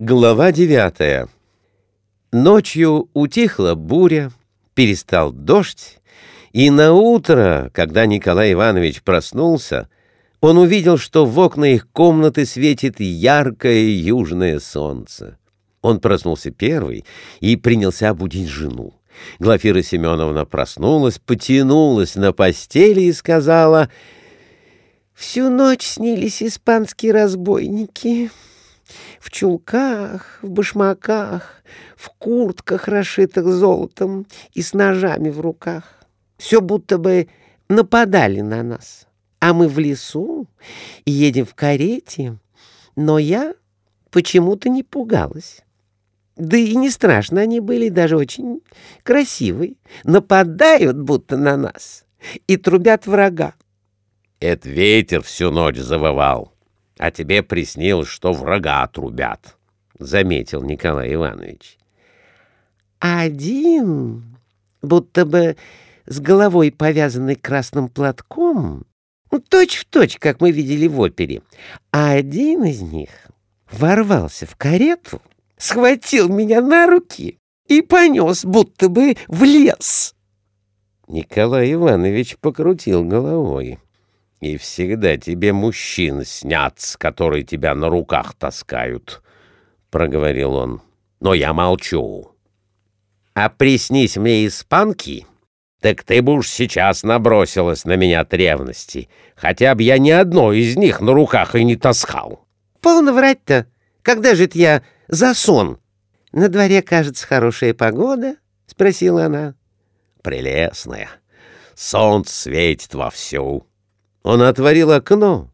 Глава девятая. Ночью утихла буря, перестал дождь, и на утро, когда Николай Иванович проснулся, он увидел, что в окна их комнаты светит яркое южное солнце. Он проснулся первый и принялся будить жену. Глафира Семеновна проснулась, потянулась на постели и сказала, «Всю ночь снились испанские разбойники» в чулках, в башмаках, в куртках, расшитых золотом и с ножами в руках. Все будто бы нападали на нас. А мы в лесу и едем в карете, но я почему-то не пугалась. Да и не страшно они были, даже очень красивые. Нападают будто на нас и трубят врага. Это ветер всю ночь завывал, а тебе приснилось, что врага трубят, — заметил Николай Иванович. Один, будто бы с головой повязанный красным платком, ну, точь-в-точь, как мы видели в опере, а один из них ворвался в карету, схватил меня на руки и понес, будто бы в лес. Николай Иванович покрутил головой. И всегда тебе мужчин снятся, которые тебя на руках таскают, — проговорил он. Но я молчу. А приснись мне испанки, так ты бы уж сейчас набросилась на меня от ревности, хотя бы я ни одной из них на руках и не таскал. Полно врать-то. Когда же это я за сон? На дворе, кажется, хорошая погода, — спросила она. Прелестная. Солнце светит вовсю. Он отворил окно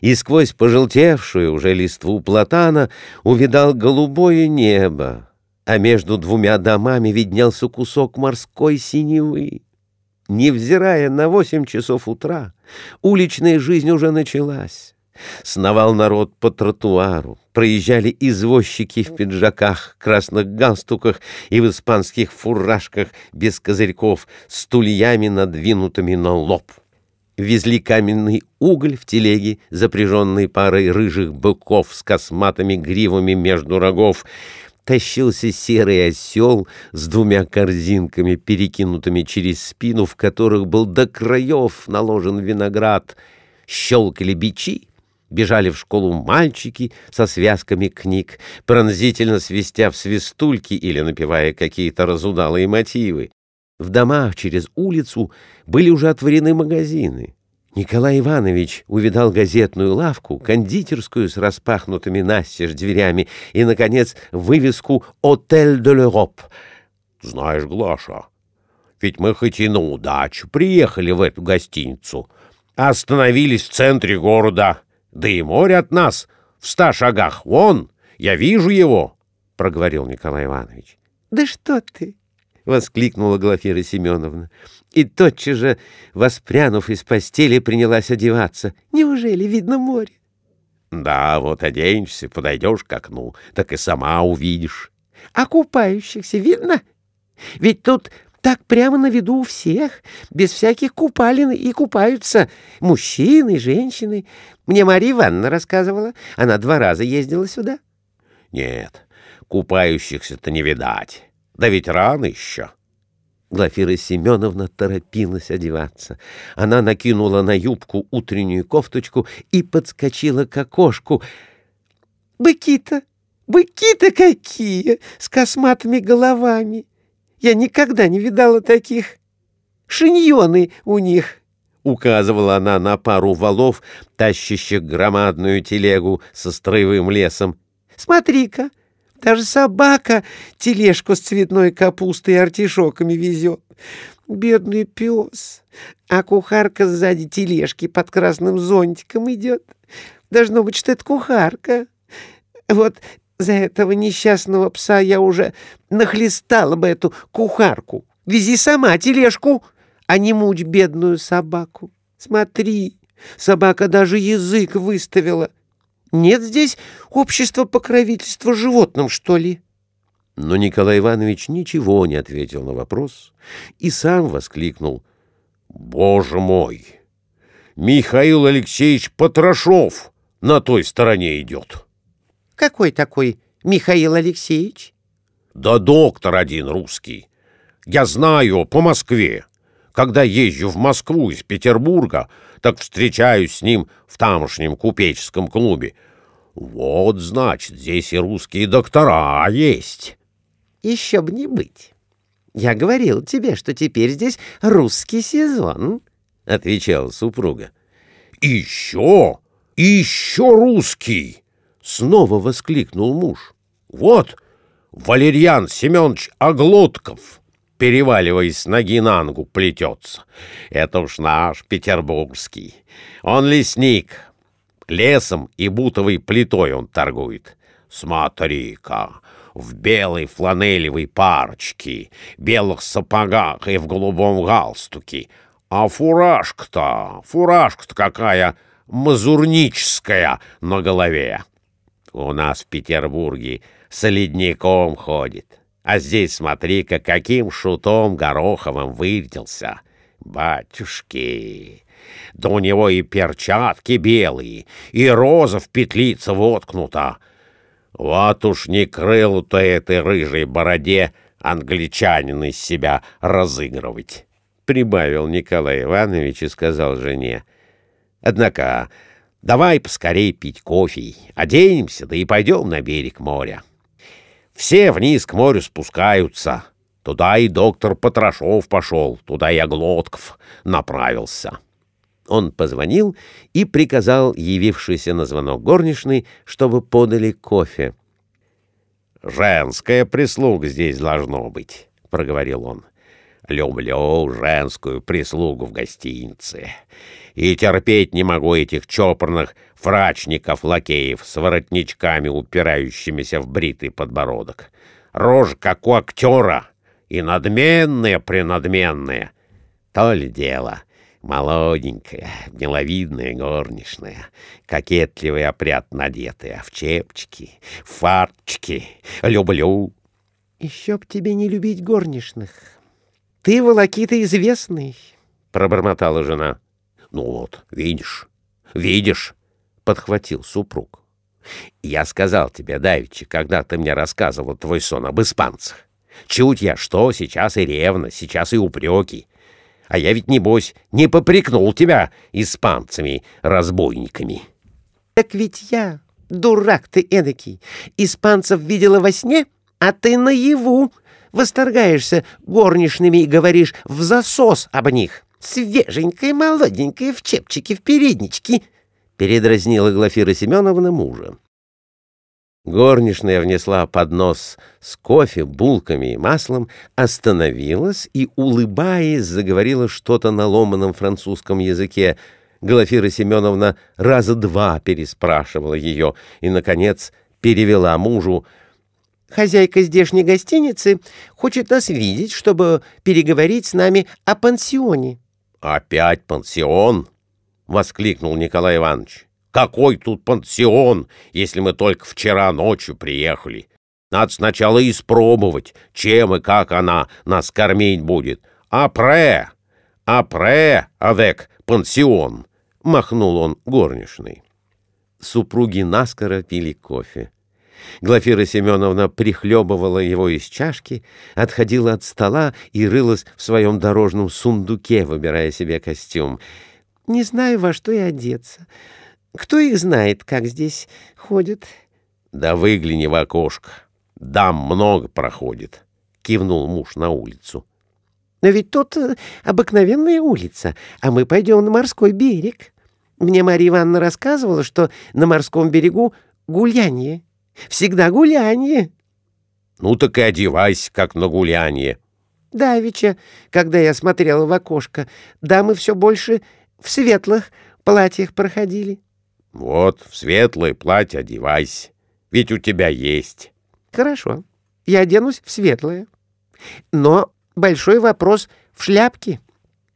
и сквозь пожелтевшую уже листву платана увидал голубое небо, а между двумя домами виднелся кусок морской синевы. Невзирая на восемь часов утра, уличная жизнь уже началась. Сновал народ по тротуару, проезжали извозчики в пиджаках, красных галстуках и в испанских фуражках без козырьков, с тульями надвинутыми на лоб везли каменный уголь в телеге, запряженной парой рыжих быков с косматыми гривами между рогов. Тащился серый осел с двумя корзинками, перекинутыми через спину, в которых был до краев наложен виноград. Щелкали бичи, бежали в школу мальчики со связками книг, пронзительно свистя в свистульки или напевая какие-то разудалые мотивы. В домах через улицу были уже отворены магазины. Николай Иванович увидал газетную лавку, кондитерскую с распахнутыми настежь дверями и, наконец, вывеску «Отель де l'Europe». «Знаешь, Глаша, ведь мы хоть и на удачу приехали в эту гостиницу, остановились в центре города, да и море от нас в ста шагах. Вон, я вижу его», — проговорил Николай Иванович. «Да что ты!» — воскликнула Глафира Семеновна. И тотчас же, воспрянув из постели, принялась одеваться. «Неужели видно море?» «Да, вот оденешься, подойдешь к окну, так и сама увидишь». «А купающихся видно? Ведь тут так прямо на виду у всех, без всяких купалин и купаются мужчины, женщины. Мне Мария Ивановна рассказывала, она два раза ездила сюда». «Нет, купающихся-то не видать». Да ведь рано еще. Глафира Семеновна торопилась одеваться. Она накинула на юбку утреннюю кофточку и подскочила к окошку. «Быки-то! Быки-то какие! С косматыми головами! Я никогда не видала таких! Шиньоны у них!» Указывала она на пару валов, тащащих громадную телегу со строевым лесом. «Смотри-ка! Даже собака тележку с цветной капустой и артишоками везет. Бедный пес. А кухарка сзади тележки под красным зонтиком идет. Должно быть, что это кухарка. Вот за этого несчастного пса я уже нахлестала бы эту кухарку. Вези сама тележку, а не мучь бедную собаку. Смотри, собака даже язык выставила. Нет здесь общества покровительства животным, что ли?» Но Николай Иванович ничего не ответил на вопрос и сам воскликнул. «Боже мой! Михаил Алексеевич Потрошов на той стороне идет!» «Какой такой Михаил Алексеевич? Да доктор один русский. Я знаю по Москве. Когда езжу в Москву из Петербурга, так встречаюсь с ним в тамошнем купеческом клубе. Вот, значит, здесь и русские доктора есть. Еще б не быть. Я говорил тебе, что теперь здесь русский сезон, — отвечала супруга. Еще, еще русский! — снова воскликнул муж. Вот, Валерьян Семенович Оглотков, переваливаясь ноги на ногу, плетется. Это уж наш петербургский. Он лесник. Лесом и бутовой плитой он торгует. Смотри-ка, в белой фланелевой парочке, белых сапогах и в голубом галстуке. А фуражка-то, фуражка-то какая мазурническая на голове. У нас в Петербурге с ходит. А здесь смотри-ка, каким шутом Гороховым вырядился. Батюшки! Да у него и перчатки белые, и роза в петлице воткнута. Вот уж не крыл-то этой рыжей бороде англичанин из себя разыгрывать, — прибавил Николай Иванович и сказал жене. Однако давай поскорей пить кофе, оденемся, да и пойдем на берег моря. Все вниз к морю спускаются. Туда и доктор Потрошов пошел, туда и Оглотков направился. Он позвонил и приказал явившейся на звонок горничной, чтобы подали кофе. «Женская прислуга здесь должно быть», — проговорил он. «Люблю женскую прислугу в гостинице. И терпеть не могу этих чопорных фрачников-лакеев с воротничками, упирающимися в бритый подбородок. Рожа, как у актера, и надменные-принадменные. То ли дело — Молоденькая, миловидная горничная, кокетливый опрят надетая, в чепчики, в фарточки. Люблю. Еще б тебе не любить горничных. Ты волокита известный, — пробормотала жена. Ну вот, видишь, видишь, — подхватил супруг. Я сказал тебе, давеча, когда ты мне рассказывал твой сон об испанцах. Чуть я что, сейчас и ревность, сейчас и упреки. А я ведь, небось, не попрекнул тебя испанцами, разбойниками. Так ведь я, дурак ты эдакий, испанцев видела во сне, а ты наяву восторгаешься горничными и говоришь в засос об них. Свеженькая, молоденькая, в чепчике, в передничке, — передразнила Глафира Семеновна мужа. Горничная внесла поднос с кофе, булками и маслом, остановилась и, улыбаясь, заговорила что-то на ломаном французском языке. Глафира Семеновна раза два переспрашивала ее и, наконец, перевела мужу. «Хозяйка здешней гостиницы хочет нас видеть, чтобы переговорить с нами о пансионе». «Опять пансион?» — воскликнул Николай Иванович. Какой тут пансион, если мы только вчера ночью приехали? Надо сначала испробовать, чем и как она нас кормить будет. Апре! Апре, авек, пансион!» — махнул он горничной. Супруги наскоро пили кофе. Глафира Семеновна прихлебывала его из чашки, отходила от стола и рылась в своем дорожном сундуке, выбирая себе костюм. «Не знаю, во что и одеться. Кто их знает, как здесь ходят? — Да выгляни в окошко. Дам много проходит, — кивнул муж на улицу. — Но ведь тут э, обыкновенная улица, а мы пойдем на морской берег. Мне Марья Ивановна рассказывала, что на морском берегу гуляние. Всегда гуляние. — Ну так и одевайся, как на гуляние. — Давеча, когда я смотрела в окошко, дамы все больше в светлых платьях проходили. — вот, в светлое платье одевайся, ведь у тебя есть. Хорошо, я оденусь в светлое. Но большой вопрос в шляпке.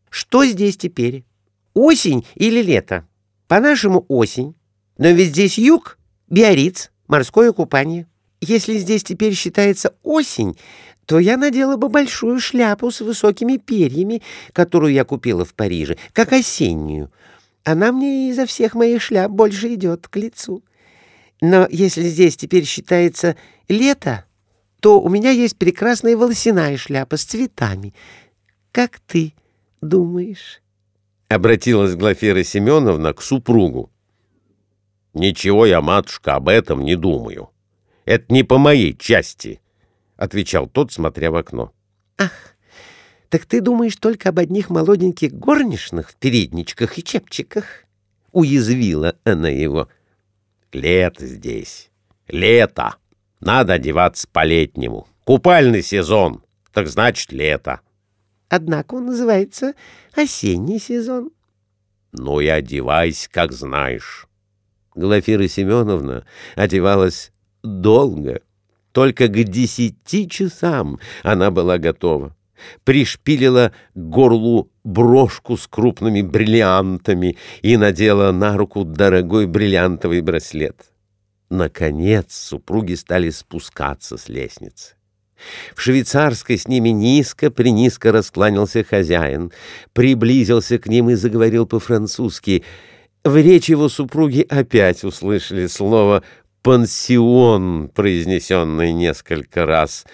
Что здесь теперь? Осень или лето? По-нашему осень. Но ведь здесь юг, Биориц, морское купание. Если здесь теперь считается осень, то я надела бы большую шляпу с высокими перьями, которую я купила в Париже, как осеннюю. Она мне изо всех моих шляп больше идет к лицу. Но если здесь теперь считается лето, то у меня есть прекрасная волосяная шляпа с цветами. Как ты думаешь?» Обратилась Глафира Семеновна к супругу. «Ничего я, матушка, об этом не думаю. Это не по моей части», — отвечал тот, смотря в окно. «Ах, так ты думаешь только об одних молоденьких горничных в передничках и чепчиках?» — уязвила она его. «Лето здесь. Лето. Надо одеваться по-летнему. Купальный сезон. Так значит, лето». «Однако он называется осенний сезон». «Ну и одевайся, как знаешь». Глафира Семеновна одевалась долго. Только к десяти часам она была готова. Пришпилила к горлу брошку с крупными бриллиантами и надела на руку дорогой бриллиантовый браслет. Наконец супруги стали спускаться с лестницы. В швейцарской с ними низко-принизко раскланялся хозяин, приблизился к ним и заговорил по-французски — в речь его супруги опять услышали слово «пансион», произнесенное несколько раз.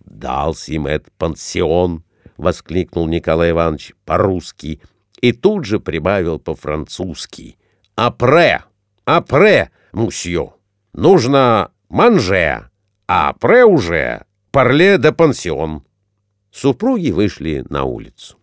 «Дался им этот пансион», — воскликнул Николай Иванович по-русски и тут же прибавил по-французски. «Апре! Апре, мусье! Нужно манже, а апре уже парле де пансион». Супруги вышли на улицу.